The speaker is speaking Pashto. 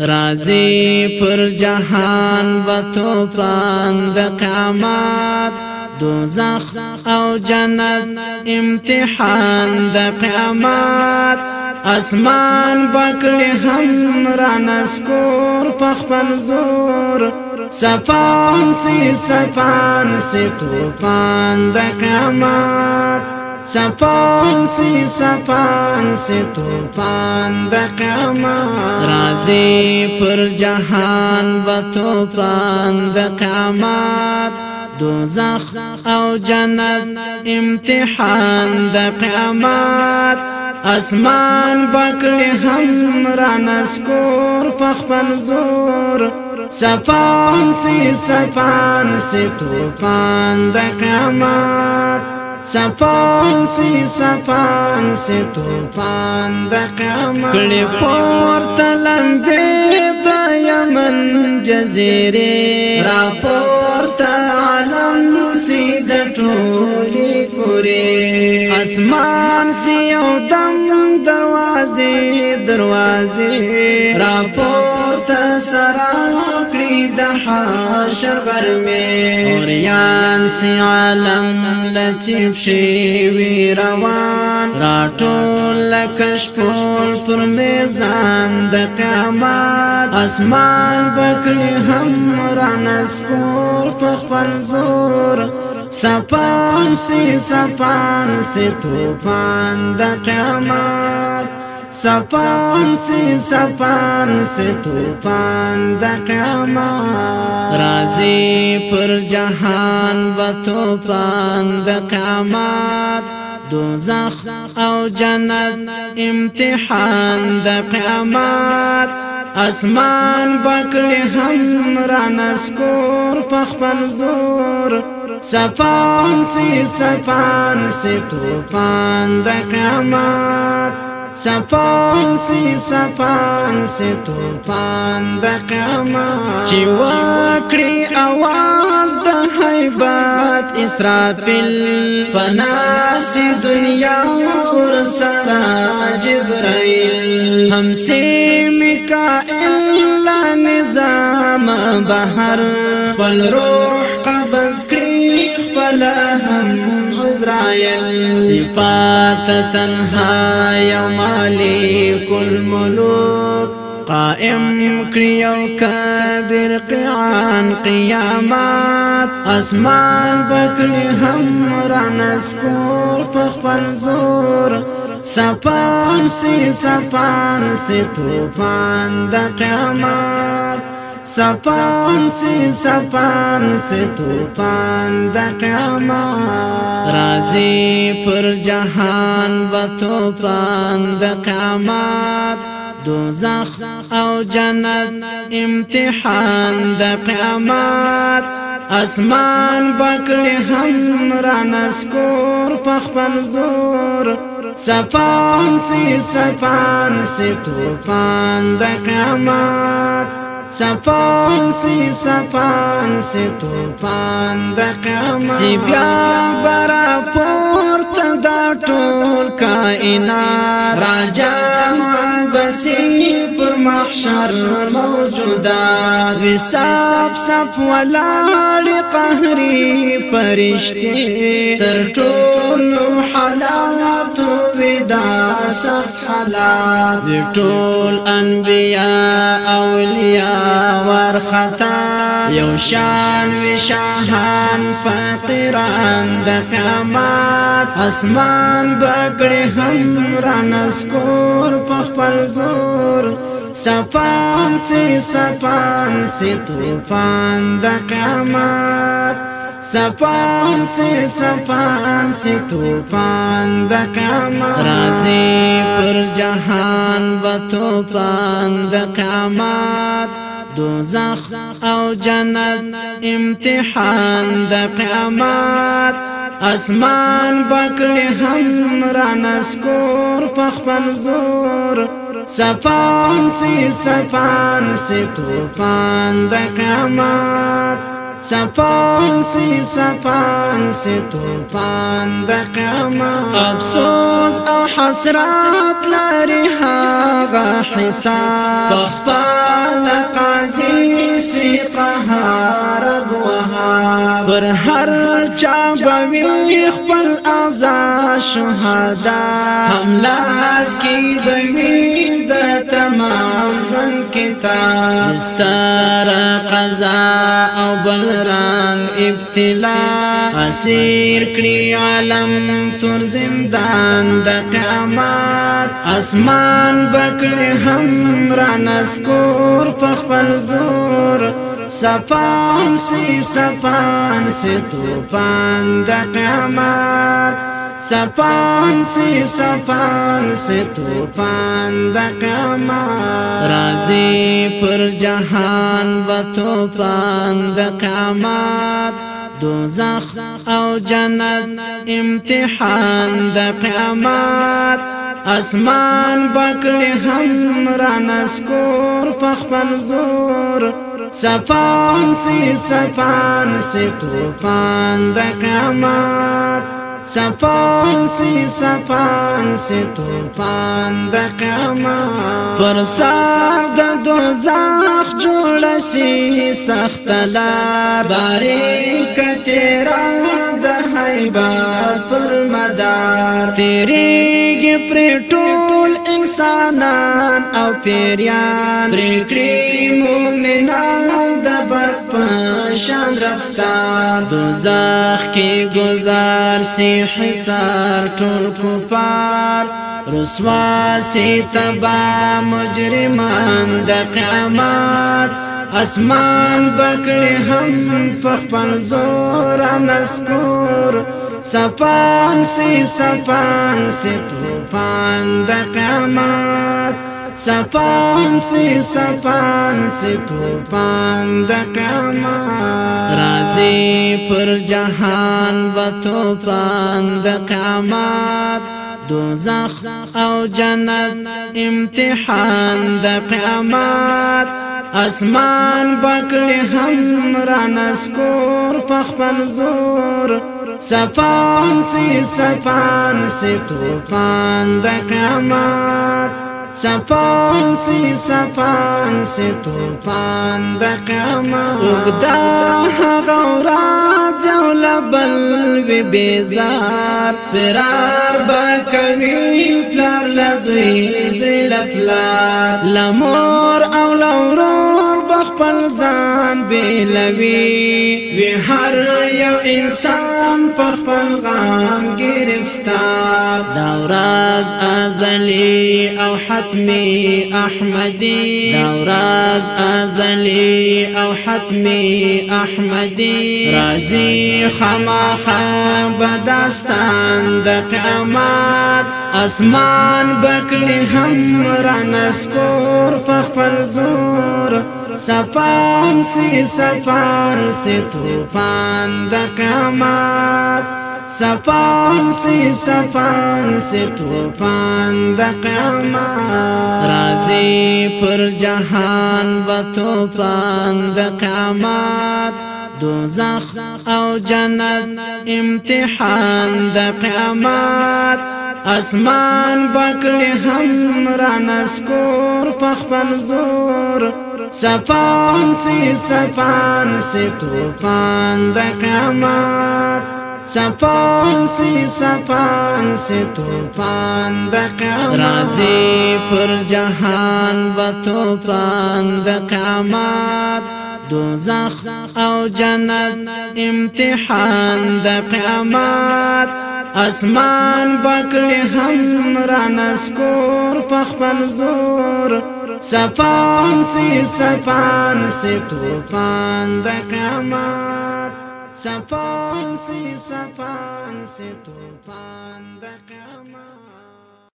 رازی پر جهان و توپان د قیامت دوزخ او جنت امتحان د قیامت اسمان بکلی هم را نسکور پخپل زور سپان سی سپان سی توپان د قیامت سپان سی سپان سی توپان دا قیامت رازی پر جهان با توپان دا قیامت دوزخ او جنت امتحان دا قیامت اسمان بکلی هم را نسکور پخفل زور سپان سی سپان سی توپان دا قیامت سپان سی سپان سی توفان دا قیامت کلی پور تلمبی دا یمن جزیری را پور تا عالم سی دا ٹولی کوری اسمان سی او دم دروازی دروازی را پور تا سران د حشر غرمه اوریان سی عالم لچپ شي وی روان راټول لکش پور پر میزان د قیامت اسمان بکړي هم رانس کور په خپل زور سپان سی سپان سی توفان د قیامت سفان سی سفان سی توفان دا قیامت رازی پر جهان و توفان دا قیامت دوزخ او جنت امتحان دا قیامت اسمان بکلی هم را نسکور پخفل زور سفان سی سفان سی توفان دا قیامت سپان سی سپان سی توفان د قیامت چې واکړي आवाज د حیبات اسرافیل پناس دنیا ور سره جبرائیل همسه میکائیل لا نظام بهر خپل روح قبض کړی خپل قائل صفات تنها يا مالك الملوك قائم کریو کبیر قیان قیامات اسمان البكر هم رانسکور پخفل زور سپان سی سپان سی توفان دا قیامات سفان سی سفان سی توفان دا قیامت رازی پر جهان و توفان دا قیامت دوزخ او جنت امتحان دا قیامت اسمان بکلی هم را نسکور پخپل زور سفان سی سفان سی توفان دا قیامت سپان سی سپان سی توپان د قیامت سی بیا برا پورته دا ټول کائنات راجام بسی پر محشر موجودا وساب سب ولاړ قهري فرشتي تر ټول حلال صف حالات دی ټول انبیاء اولیاء ورخطا یو شان وی شاهان فقیران د قیامت اسمان بګړي هم رانسکور په خپل زور سپان سی سپان سی طوفان د قیامت سپان سے سپان سے توپان دا کاما رازی پر جہان و توپان دا قیامت دوزخ او جنت امتحان دا قیامت اسمان بکلی هم را نسکور پخپن زور سپان سی سپان سی توپان دا قیامت سپان سی سپان سی توفان د قیامت افسوس او حسرات لري هغه حساب خپل قاضي سی قهار وها پر هر چا بوي خپل ازا شهدا هم لاس کی بوي د تمام فن کتاب مستار قضا او بلران ابتلا اسیر كري عالم تر زندان دا قیامت اسمان بکړي هم را نسکور پخفل زور سپان سی سپان سی توفان دا قیامت سپان سی سپان سی توفان دا قیامت رازی پر جهان و توفان دا قیامت دوزخ او جنت امتحان دا قیامت اسمان بکلی هم را نسکور پخفل زور سپان سی سپان سی توفان دا قیامت سپان سی سپان سی توپان د قیامت پر سر د دوزخ جوړ سی سخت لا باریک تیرا د حیبات پر مدار تیریږي پر ټول انسانان او پیریان پر کړي مومنان د برپا شان رفتار دوزخ کی گزار سی حسار ټول کفار رسوا سی تبا مجرمان د قیامت اسمان بکړي هم په خپل زور نسکور سپان سی سپان سی طوفان د قیامت سپان سی سپان سی توپان دا قیامت رازی پر جهان و توپان دا قیامت دوزخ او جنت امتحان دا قیامت اسمان بکلی هم را نسکور پخپل زور سپان سی سپان سی توپان دا قیامت سپان سی سپان سی توفان د قیامت وګدا غورا جول بل وی بیزار فرار بکوی پلار لزوی زل پلار لمور خپل ځان بیلوي وی هر یو انسان په خپل غم گرفتار دا ورځ ازلی او حتمی احمدی دا ورځ ازلی او حتمی احمدی رازی خامخا بدستان د قیامت اسمان بکلی هم را نسکور په خپل زور سپان سی سپان سی توفان دا قیامت سپان سی سپان سی توفان دا قیامت رازی پر جهان و توفان دا قیامت دوزخ او جنت امتحان دا قیامت اسمان بکلی هم را نسکور پخپل زور سپان سی سپان سی توفان د قیامت سپان سی سپان سی توفان د قیامت رازی پر جهان و توفان د قیامت دوزخ او جنت امتحان د قیامت اسمان بکلی هم را نسکور په خپل زور سپان سی سپان سی توفان د قیامت سپان سی سپان سی توفان د قیامت